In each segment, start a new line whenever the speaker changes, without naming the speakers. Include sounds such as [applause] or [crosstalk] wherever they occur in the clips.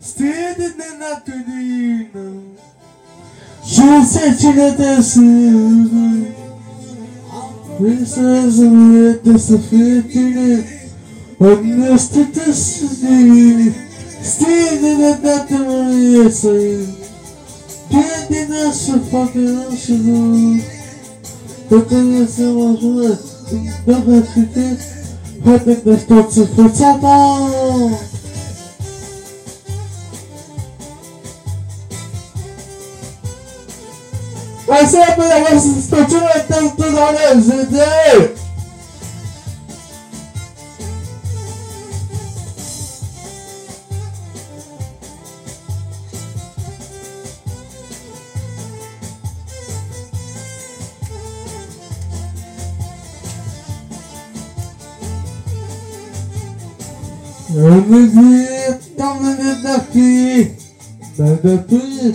Standing up to the evening. She said she got that silver. Princess with the sophisticated. Understood the city. Standing at that to I essay. Standing up so fucking ocean. But then you say, what's what? Don't have to think. Hoping this don't to fit at all. Wasema pia wasichukue tangu zale zile. Musique dans le nez de la fille, dans la fille,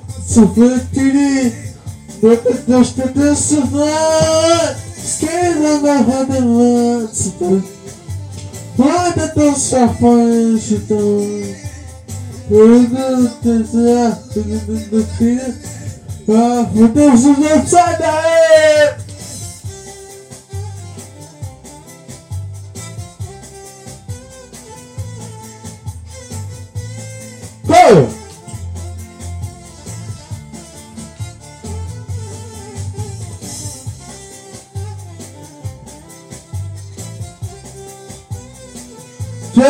isso é Deus. Se sentir essas politias Esquerda da turma Se fatina da city Não te fosse forte Se foi Não te gosta de se vai Esquerda da relevância Nada tão chafões Eu não te sei Eu não te sei ah, meu Deus do céu,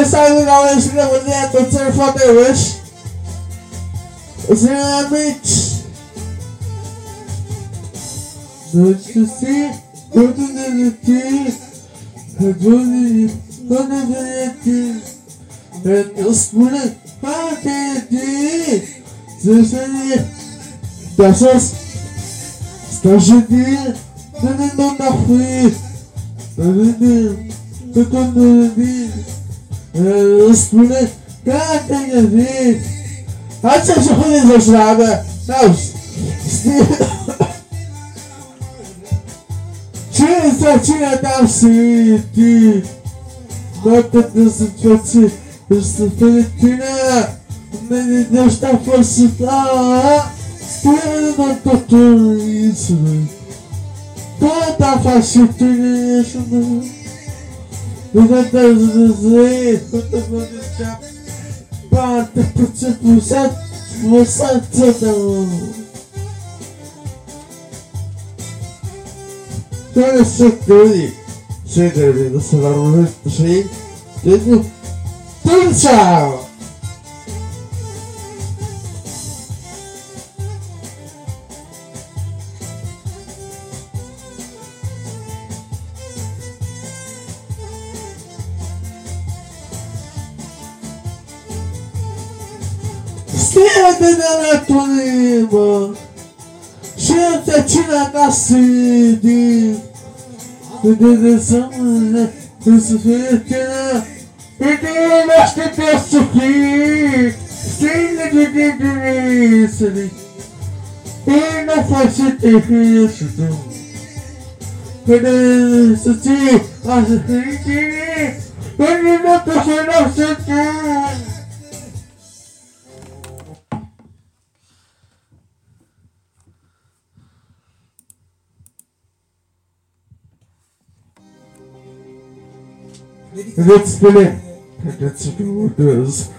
Sabi naman sila mo niya to their fucking wish. Is there a bitch? Don't you see? Don't you see the tree? I don't need it. Don't you see the tree? And you'll spoon it. How can it be? This is it. That's us. Скажи мне, ты не надо хуй. Ты не надо. Ты не надо. Şu hızlı şurada Não. [laughs] Tinha da City. Nota desse tchotsi Esse Filipina Nem Deus tá força tá Espera não tô tudo isso Toda faixa tem isso Não vai dar dizer Quanto vou deixar Bata por tipo Você Você Você Şöyle sektöri şeyleri sınavını şey dedi Tunça Sede della tua Gente, tira da sede. Direção, desfeita. E tem mais que peço aqui. Sem de isso. E não faz isso. Quando isso te faz sentir. Ele não tá sendo sentido. Let's believe that's what it is.